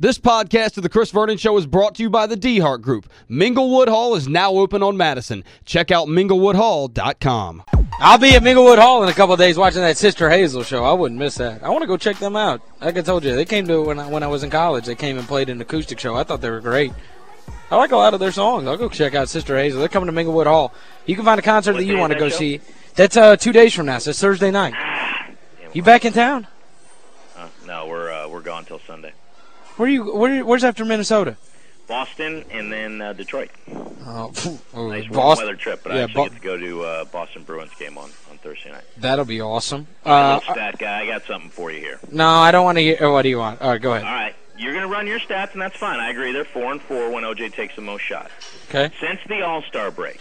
This podcast of The Chris Vernon Show is brought to you by the DeHart Group. Minglewood Hall is now open on Madison. Check out minglewoodhall.com. I'll be at Minglewood Hall in a couple days watching that Sister Hazel show. I wouldn't miss that. I want to go check them out. Like I told you, they came to when I, when I was in college. They came and played an acoustic show. I thought they were great. I like a lot of their songs. I'll go check out Sister Hazel. They're coming to Minglewood Hall. You can find a concert What that you want to go show? see. That's uh, two days from now, so it's Thursday night. You back in town? Uh, no, we're uh, we're gone till Sunday. Where are you? Where, where's after Minnesota? Boston and then uh, Detroit. Oh, oh, Nice Boston. weather trip, but yeah, I actually get to go to uh, Boston Bruins game on, on Thursday night. That'll be awesome. Right, Uh, stat guy, I got something for you here. no, I don't want to hear. oh, What do you want? All right, go ahead. All right, you're going to run your stats, and that's fine. I agree. They're four and four when OJ takes the most shots Okay. since the All Star break.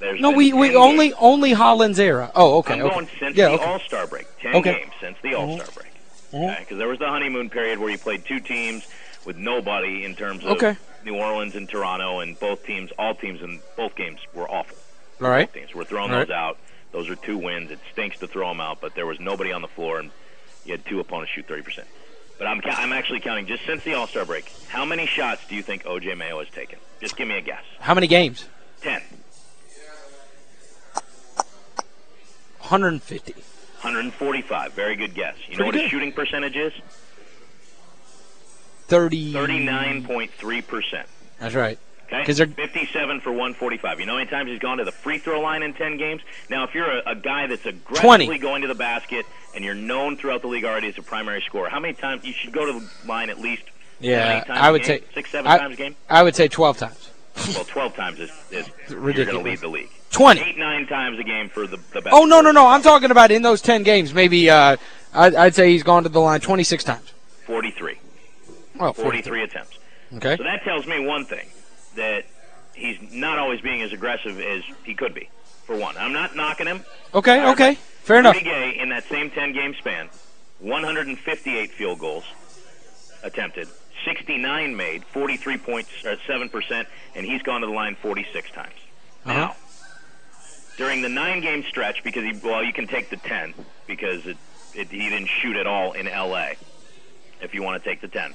There's No, we 10 we games. only only Hollins' era. Oh, okay. I'm okay. going since yeah, the okay. All Star break. Ten Okay. games since the All Star break. Mm-hmm. Uh, because there was the honeymoon period where you played two teams with nobody in terms of Okay. New Orleans and Toronto, and both teams, all teams in both games were awful. All right. Both teams. We're throwing All those right. out. Those are two wins. It stinks to throw them out, but there was nobody on the floor, and you had two opponents shoot 30%. But I'm, I'm actually counting just since the All Star break. How many shots do you think OJ Mayo has taken? Just give me a guess. How many games? 10, 150. 145. Very good guess. You know what good. his shooting percentage is? 30. 39.3%. That's right. Okay. 'Cause they're- 57 for 145. You know how many times he's gone to the free throw line in 10 games? Now, if you're a, a guy that's 20. aggressively going to the basket and you're known throughout the league already as a primary scorer, how many times you should go to the line at least? Yeah, eight times I a would game? say six, seven I- times a game. I would say 12 times. Well, 12 times is, is you're going Ridiculous. to lead the league. 20. Eight, nine times a game for the, the best. Oh, no, no, no. I'm talking about in those 10 games. Maybe uh, I'd, I'd say he's gone to the line 26 times. 43. Oh, 43 attempts. Okay. So that tells me one thing that he's not always being as aggressive as he could be. For one, I'm not knocking him. Okay, okay. Fair enough. Rudy Gay in that same 10 game span, 158 field goals attempted, 69 made, 43.7%, and he's gone to the line 46 times. Uh-huh. Now, during the nine game stretch, because he, well, you can take the 10 because it, it, he didn't shoot at all in LA, if you want to take the 10. Uh,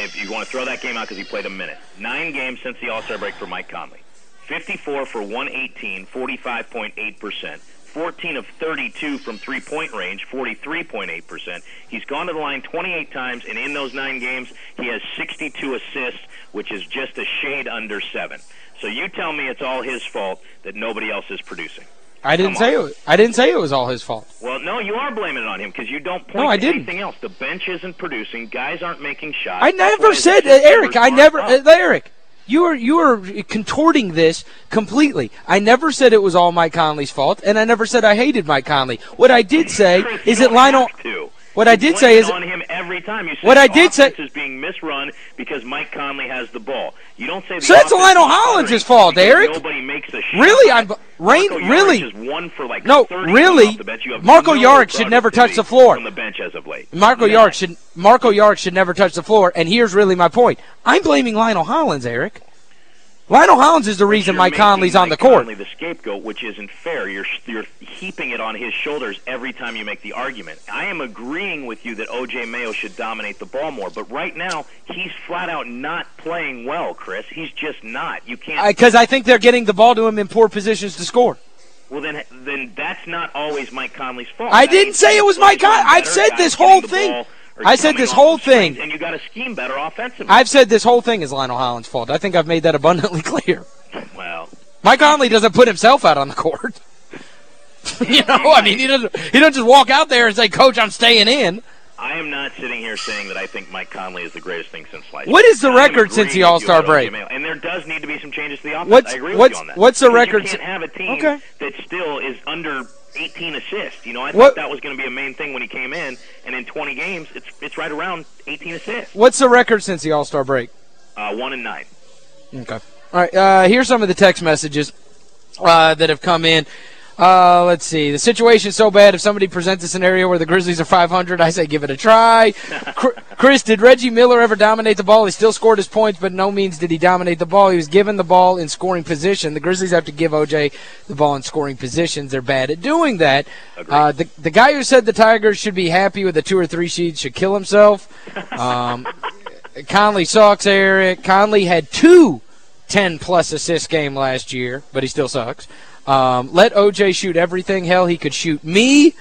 If you want to throw that game out because he played a minute. Nine games since the All Star break for Mike Conley. 54 for 118, 45.8%. 14 of 32 from three point range, 43.8%. He's gone to the line 28 times, and in those nine games, he has 62 assists, which is just a shade under seven. So you tell me it's all his fault that nobody else is producing. I didn't say it. I didn't say it was all his fault. Well, no, you are blaming it on him because you don't point No, I didn't. anything else. The bench isn't producing. Guys aren't making shots. I never said uh, Eric. I never uh, Eric. You are you are contorting this completely. I never said it was all Mike Conley's fault, and I never said I hated Mike Conley. What I did say Chris, is that Lionel. What I did say is on him every time. You say What I did say- is being misrun because Mike Conley has the ball. You don't say So that's Lionel Hollins' fault, Eric. Nobody makes a shot. Really, I'm Rain. Really, is one for like No, really, off the bench. You have Marko no Jaric should never touch the floor. from the bench as of late. Marko None. Jaric should Marko Jaric should never touch the floor. And here's really my point. I'm blaming Lionel Hollins, Eric. Lionel Hollins is the reason Mike Conley's on the court. Conley the scapegoat, which isn't fair. You're you're heaping it on his shoulders every time you make the argument. I am agreeing with you that OJ Mayo should dominate the ball more, but right now he's flat out not playing well, Chris. He's just not. You can't. Because I think they're getting the ball to him in poor positions to score. well, then then that's not always Mike Conley's fault. I That didn't say it was Mike Con- doing I've said this whole thing. I said this whole thing. and you got to scheme better offensively. I've said this whole thing is Lionel Hollins' fault. I think I've made that abundantly clear. well, Mike Conley doesn't put himself out on the court. you know, I mean, he doesn't he doesn't just walk out there and say, "Coach, I'm staying in." I am not sitting here saying that I think Mike Conley is the greatest thing since sliced. What is the record since the All-Star break? And there does need to be some changes to the offense. What's- I agree what's- with you on that. what's the Because record You can't have a team Okay. that still is under 18 assists. You know, I What- thought that was going to be a main thing when he came in, and in 20 games, it's it's right around 18 assists. What's the record since the All-Star break? Uh, one and nine. Okay. All right, uh, here's some of the text messages uh, that have come in. Uh, let's see. The situation's so bad, if somebody presents a scenario where the Grizzlies are 500, I say give it a try. Chris, did Reggie Miller ever dominate the ball? He still scored his points, but no means did he dominate the ball. He was given the ball in scoring position. The Grizzlies have to give O.J. the ball in scoring positions. They're bad at doing that. Uh, the, the guy who said the Tigers should be happy with a two or three seed should kill himself. Um, Conley sucks, Eric. Conley had two 10-plus assist game last year, but he still sucks. Um, let O.J. shoot everything. Hell, he could shoot me.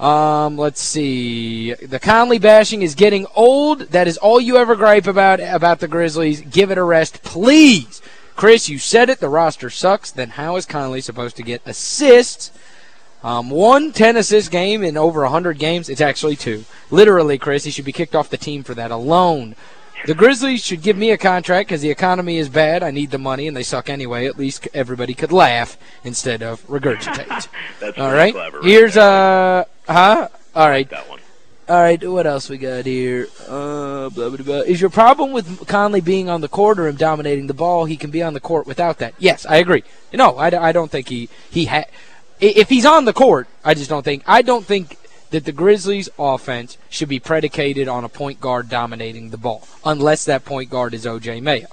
Um, let's see. The Conley bashing is getting old. That is all you ever gripe about about the Grizzlies. Give it a rest, please. Chris, you said it. The roster sucks. Then how is Conley supposed to get assists? Um, one 10-assist game in over 100 games. It's actually two. Literally, Chris, he should be kicked off the team for that alone. The Grizzlies should give me a contract because the economy is bad. I need the money, and they suck anyway. At least everybody could laugh instead of regurgitate. That's All right. clever. Here's right uh huh? All right. that one. All right, what else we got here? Uh, blah, blah, blah. Is your problem with Conley being on the court or him dominating the ball? He can be on the court without that. Yes, I agree. No, I, I don't think he he ha if he's on the court, I just don't think I don't think that the Grizzlies offense should be predicated on a point guard dominating the ball unless that point guard is O.J. Mayo.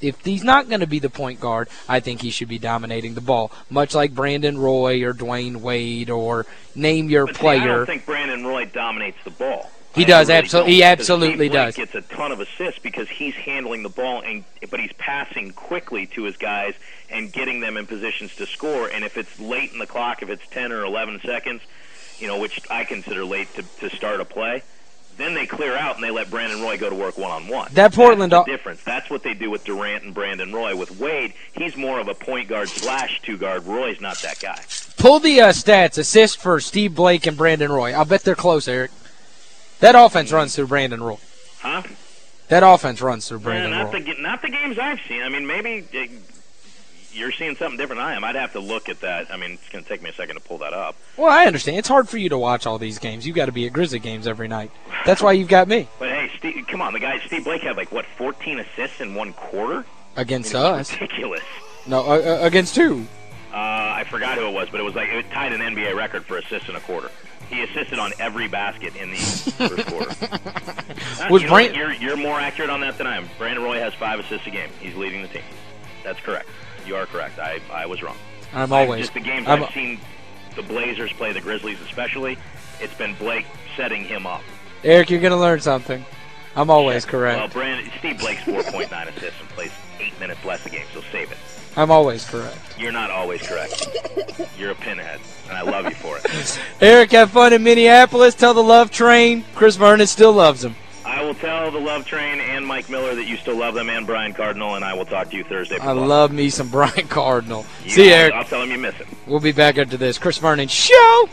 If he's not going to be the point guard, I think he should be dominating the ball, much like Brandon Roy or Dwyane Wade or name your But see, I don't think Brandon Roy dominates the ball. He I does, really absol- don't, he absolutely does. gets a ton of assists because he's handling the ball, and but he's passing quickly to his guys and getting them in positions to score. And if it's late in the clock, if it's 10 or 11 seconds, you know, which I consider late to, to start a play, then they clear out and they let Brandon Roy go to work one-on-one. That Portland That's difference. That's what they do with Durant and Brandon Roy. With Wade, he's more of a point guard slash two guard. Roy's not that guy. Pull the uh, stats, assist for Steve Blake and Brandon Roy. I'll bet they're close, Eric. That offense runs through Brandon Roy. Huh? That offense runs through Brandon Yeah, not Roy. the not the games I've seen. I mean, maybe uh, you're seeing something different than I am. I'd have to look at that. I mean, it's going to take me a second to pull that up. Well, I understand. It's hard for you to watch all these games. You've got to be at Grizzly games every night. That's why you've got me But hey, Steve, come on, the guy Steve Blake had like what 14 assists in one quarter. against I mean, us. ridiculous. No, uh, uh, against who? Uh, I forgot who it was, but it was like it tied an NBA record for assists in a quarter. He assisted on every basket in the first quarter. Uh, Was you Brand- you're, you're more accurate on that than I am. Brandon Roy has five assists a game. He's leading the team. That's correct. You are correct. I I was wrong. I'm I've- always. just the games I'm- I've seen the Blazers play the Grizzlies especially. It's been Blake setting him up. Eric, you're going to learn something. I'm always Well, correct. Well, Brandon, Steve Blake's 4.9 assists and plays eight minutes less a game, so save it. I'm always correct. You're not always correct. You're a pinhead, and I love you for it. Eric, have fun in Minneapolis. Tell the love train. Chris Vernon still loves him. I will tell the Love Train and Mike Miller that you still love them, and Brian Cardinal, and I will talk to you Thursday. I love me some Brian Cardinal. You- See you, Eric. I'll tell him you miss him. We'll be back after this. Chris Vernon Show.